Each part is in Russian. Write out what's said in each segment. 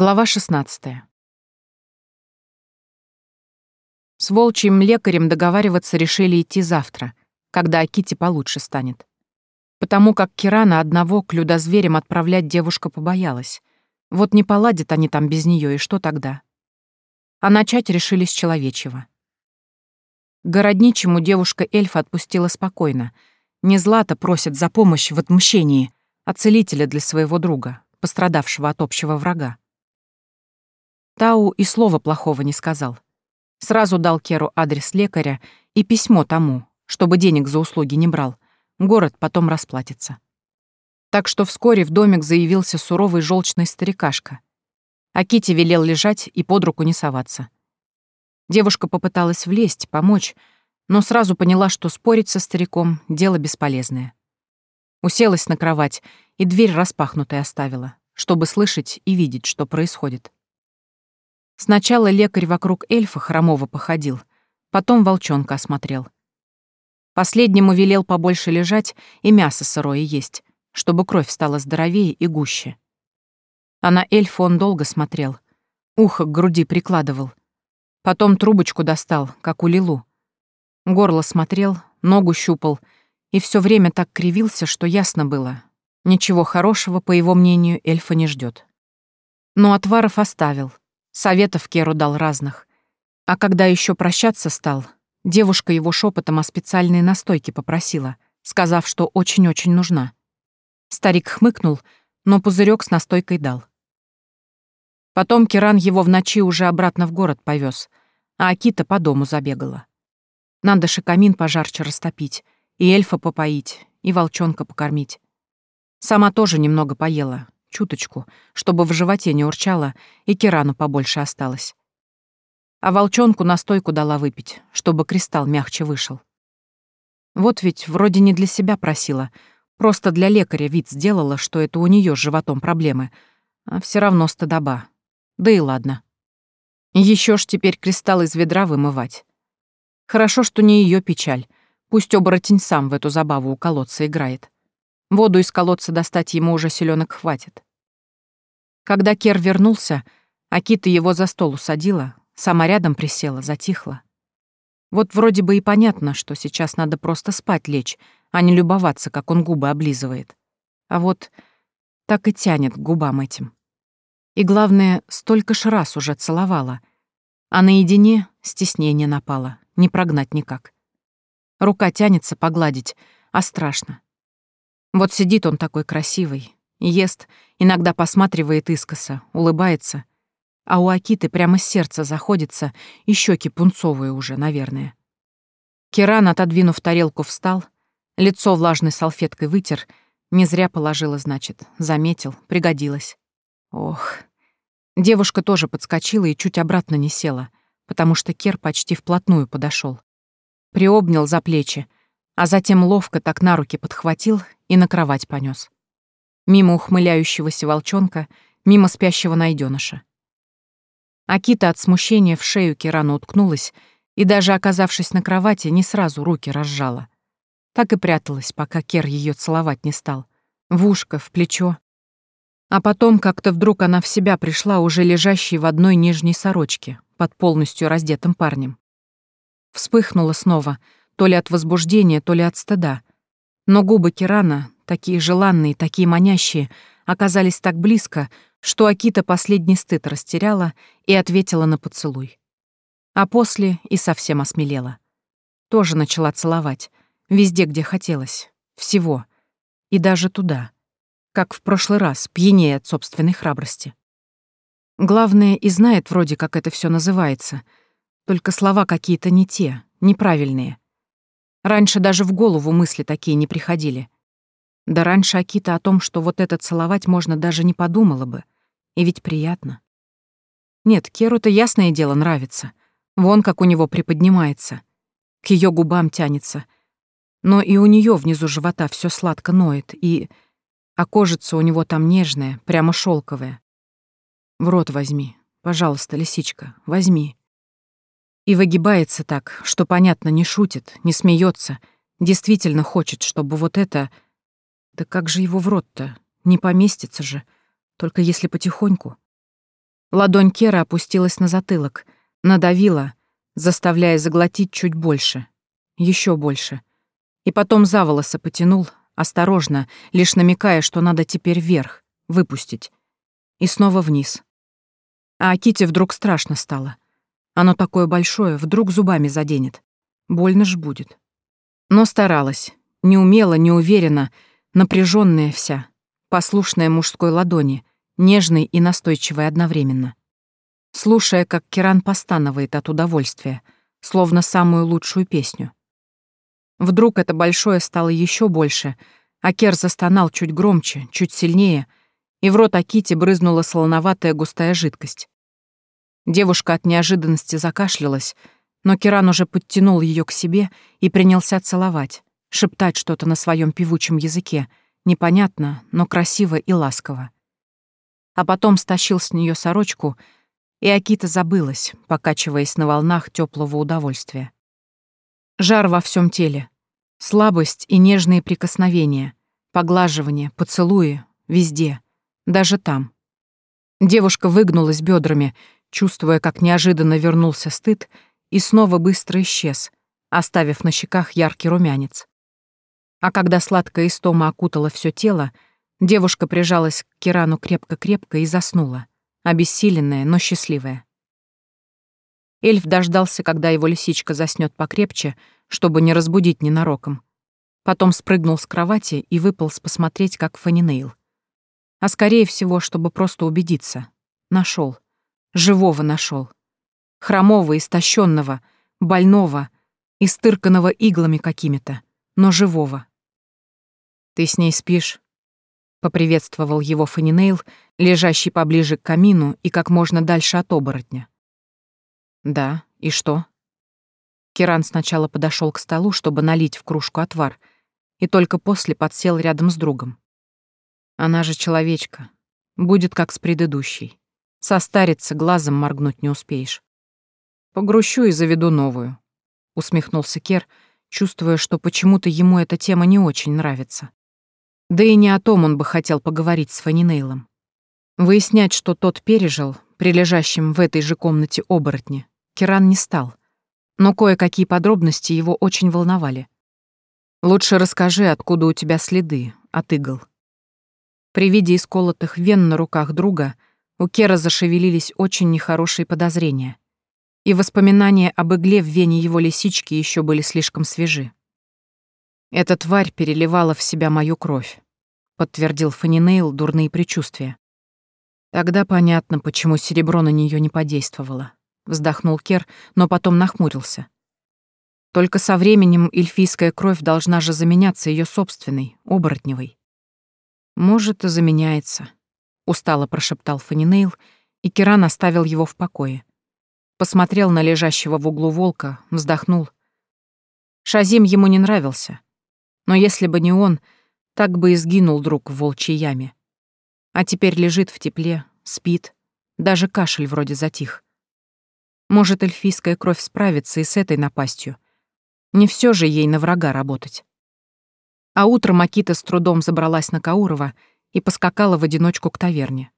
Глава 16. С волчьим лекарем договариваться решили идти завтра, когда Аките получше станет. Потому как Кирана одного к людозверям отправлять девушка побоялась. Вот не поладят они там без нее, и что тогда? А начать решили с человечьего. Городничему девушка эльфа отпустила спокойно. Не Злата просит за помощь в отмщении, а целителя для своего друга, пострадавшего от общего врага. Тау и слова плохого не сказал. Сразу дал Керу адрес лекаря и письмо тому, чтобы денег за услуги не брал. Город потом расплатится. Так что вскоре в домик заявился суровый желчный старикашка. А Кити велел лежать и под руку не соваться. Девушка попыталась влезть, помочь, но сразу поняла, что спорить со стариком — дело бесполезное. Уселась на кровать и дверь распахнутой оставила, чтобы слышать и видеть, что происходит. Сначала лекарь вокруг эльфа хромого походил, потом волчонка осмотрел. Последнему велел побольше лежать и мясо сырое есть, чтобы кровь стала здоровее и гуще. А на эльфа он долго смотрел, ухо к груди прикладывал. Потом трубочку достал, как у Лилу. Горло смотрел, ногу щупал, и все время так кривился, что ясно было. Ничего хорошего, по его мнению, эльфа не ждет. Но отваров оставил — Советов Керу дал разных. А когда еще прощаться стал, девушка его шепотом о специальной настойке попросила, сказав, что очень-очень нужна. Старик хмыкнул, но пузырек с настойкой дал. Потом Киран его в ночи уже обратно в город повез, а Акита по дому забегала. Надо же камин пожарче растопить, и эльфа попоить, и волчонка покормить. Сама тоже немного поела, чуточку, чтобы в животе не урчало и Кирану побольше осталось. А волчонку настойку дала выпить, чтобы кристалл мягче вышел. Вот ведь вроде не для себя просила, просто для лекаря вид сделала, что это у нее с животом проблемы, а все равно стыдоба. Да и ладно. Еще ж теперь кристалл из ведра вымывать. Хорошо, что не ее печаль. Пусть оборотень сам в эту забаву у колодца играет. Воду из колодца достать ему уже селенок хватит. Когда Кер вернулся, Акита его за стол усадила, сама рядом присела, затихла. Вот вроде бы и понятно, что сейчас надо просто спать лечь, а не любоваться, как он губы облизывает. А вот так и тянет к губам этим. И главное, столько ж раз уже целовала. А наедине стеснение напало, не прогнать никак. Рука тянется погладить, а страшно. Вот сидит он такой красивый, ест, иногда посматривает искоса, улыбается. А у Акиты прямо сердце заходится, и щеки пунцовые уже, наверное. Киран, отодвинув тарелку, встал, лицо влажной салфеткой вытер, не зря положила, значит, заметил, пригодилось. Ох. Девушка тоже подскочила и чуть обратно не села, потому что Кер почти вплотную подошел. Приобнял за плечи, а затем ловко так на руки подхватил и на кровать понес. Мимо ухмыляющегося волчонка, мимо спящего найденыша. Акита от смущения в шею Кирану уткнулась и, даже оказавшись на кровати, не сразу руки разжала. Так и пряталась, пока Кер ее целовать не стал. В ушко, в плечо. А потом как-то вдруг она в себя пришла, уже лежащей в одной нижней сорочке, под полностью раздетым парнем. Вспыхнула снова — то ли от возбуждения, то ли от стыда. Но губы Кирана, такие желанные, такие манящие, оказались так близко, что Акита последний стыд растеряла и ответила на поцелуй. А после и совсем осмелела. Тоже начала целовать, везде, где хотелось, всего. И даже туда, как в прошлый раз, пьянее от собственной храбрости. Главное, и знает вроде, как это все называется, только слова какие-то не те, неправильные — Раньше даже в голову мысли такие не приходили. Да раньше Акита о том, что вот это целовать можно, даже не подумала бы. И ведь приятно. Нет, Керу-то ясное дело нравится. Вон как у него приподнимается. К ее губам тянется. Но и у нее внизу живота все сладко ноет, и... А кожица у него там нежная, прямо шелковая. В рот возьми. Пожалуйста, лисичка, возьми. И выгибается так, что, понятно, не шутит, не смеется, действительно хочет, чтобы вот это... Да как же его в рот-то? Не поместится же, только если потихоньку. Ладонь Кера опустилась на затылок, надавила, заставляя заглотить чуть больше, еще больше. И потом за волосы потянул, осторожно, лишь намекая, что надо теперь вверх, выпустить. И снова вниз. А Аките вдруг страшно стало. Оно такое большое, вдруг зубами заденет. Больно ж будет. Но старалась. Неумело, неуверенно, напряженная вся, послушная мужской ладони, нежной и настойчивой одновременно. Слушая, как Киран постанывает от удовольствия, словно самую лучшую песню. Вдруг это большое стало еще больше, а Кер застонал чуть громче, чуть сильнее, и в рот Акити брызнула солоноватая густая жидкость. Девушка от неожиданности закашлялась, но Киран уже подтянул ее к себе и принялся целовать, шептать что-то на своем певучем языке, непонятно, но красиво и ласково. А потом стащил с нее сорочку, и Акита забылась, покачиваясь на волнах теплого удовольствия. Жар во всем теле, слабость и нежные прикосновения, поглаживание, поцелуи, везде, даже там. Девушка выгнулась бедрами, чувствуя, как неожиданно вернулся стыд и снова быстро исчез, оставив на щеках яркий румянец. А когда сладкая истома окутала все тело, девушка прижалась к Кирану крепко-крепко и заснула, обессиленная, но счастливая. Эльф дождался, когда его лисичка заснет покрепче, чтобы не разбудить ненароком. Потом спрыгнул с кровати и выполз посмотреть, как Фанинейл. А скорее всего, чтобы просто убедиться. Нашел, Живого нашел хромого, истощенного, больного, истырканного иглами какими-то, но живого. «Ты с ней спишь?» — поприветствовал его Фанинейл, лежащий поближе к камину и как можно дальше от оборотня. «Да, и что?» Киран сначала подошел к столу, чтобы налить в кружку отвар, и только после подсел рядом с другом. Она же человечка. Будет как с предыдущей. Состарится, глазом моргнуть не успеешь. Погрущу и заведу новую», — усмехнулся Кер, чувствуя, что почему-то ему эта тема не очень нравится. Да и не о том он бы хотел поговорить с Фанинейлом. Выяснять, что тот пережил, прилежащим в этой же комнате оборотне, Керан не стал. Но кое-какие подробности его очень волновали. «Лучше расскажи, откуда у тебя следы от игл». При виде исколотых вен на руках друга у Кера зашевелились очень нехорошие подозрения — и воспоминания об игле в вене его лисички еще были слишком свежи. «Эта тварь переливала в себя мою кровь», — подтвердил Фанинейл дурные предчувствия. «Тогда понятно, почему серебро на нее не подействовало», — вздохнул Кер, но потом нахмурился. «Только со временем эльфийская кровь должна же заменяться ее собственной, оборотневой». «Может, и заменяется», — устало прошептал Фанинейл, и Керан оставил его в покое. Посмотрел на лежащего в углу волка, вздохнул. Шазим ему не нравился. Но если бы не он, так бы и сгинул друг в волчьей яме. А теперь лежит в тепле, спит. Даже кашель вроде затих. Может, эльфийская кровь справится и с этой напастью. Не все же ей на врага работать. А утром Акита с трудом забралась на Каурова и поскакала в одиночку к таверне.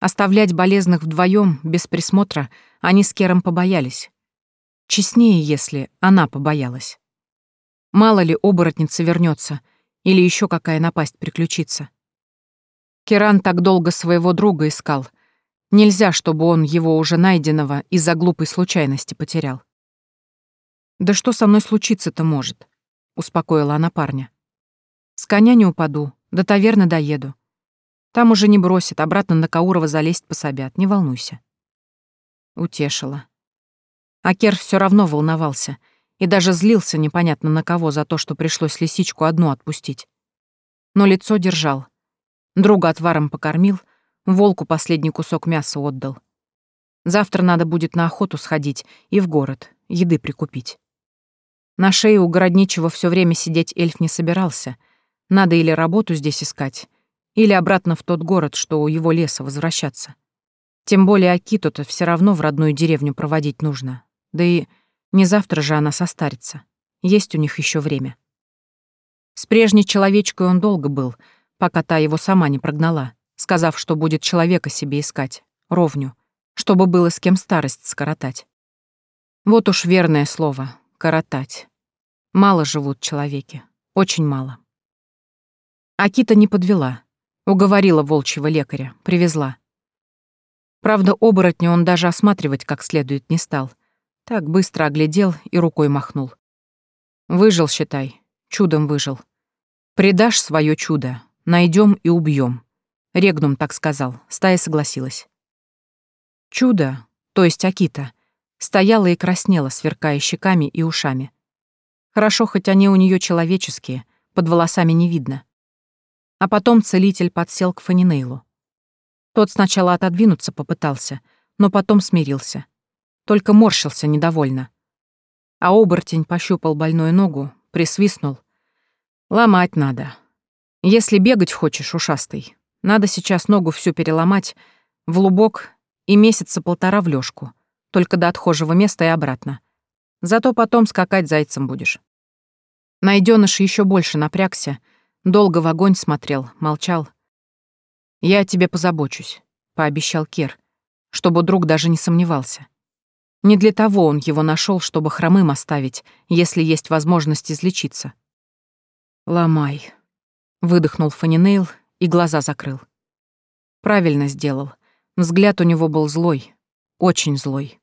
Оставлять болезных вдвоем без присмотра они с Кером побоялись. Честнее, если она побоялась. Мало ли оборотница вернется или еще какая напасть приключится. Керан так долго своего друга искал. Нельзя, чтобы он его уже найденного из-за глупой случайности потерял. «Да что со мной случиться-то может?» — успокоила она парня. «С коня не упаду, до таверны доеду. Там уже не бросит, обратно на Каурова залезть пособят, не волнуйся. Утешила. Акер все равно волновался и даже злился непонятно на кого за то, что пришлось лисичку одну отпустить. Но лицо держал. Друга отваром покормил, волку последний кусок мяса отдал. Завтра надо будет на охоту сходить и в город, еды прикупить. На шее у городничего все время сидеть эльф не собирался. Надо или работу здесь искать, или обратно в тот город, что у его леса возвращаться. Тем более Акиту-то все равно в родную деревню проводить нужно. Да и не завтра же она состарится. Есть у них еще время. С прежней человечкой он долго был, пока та его сама не прогнала, сказав, что будет человека себе искать, ровню, чтобы было с кем старость скоротать. Вот уж верное слово — коротать. Мало живут человеки, очень мало. Акита не подвела, уговорила волчьего лекаря, привезла. Правда, оборотня он даже осматривать как следует не стал. Так быстро оглядел и рукой махнул. Выжил, считай, чудом выжил. Предашь свое чудо, найдем и убьем. Регнум так сказал, стая согласилась. Чудо, то есть Акита, стояла и краснела, сверкая щеками и ушами. Хорошо, хоть они у нее человеческие, под волосами не видно. А потом целитель подсел к Фанинейлу. Тот сначала отодвинуться попытался, но потом смирился. Только морщился недовольно. А оборотень пощупал больную ногу, присвистнул. «Ломать надо. Если бегать хочешь, ушастый, надо сейчас ногу всю переломать, в лубок и месяца полтора в лёжку, только до отхожего места и обратно. Зато потом скакать зайцем будешь». Найдёныш ещё больше напрягся, долго в огонь смотрел, молчал. «Я о тебе позабочусь», — пообещал Кер, чтобы друг даже не сомневался. Не для того он его нашел, чтобы хромым оставить, если есть возможность излечиться. «Ломай», — выдохнул Фанинейл и глаза закрыл. Правильно сделал. Взгляд у него был злой, очень злой.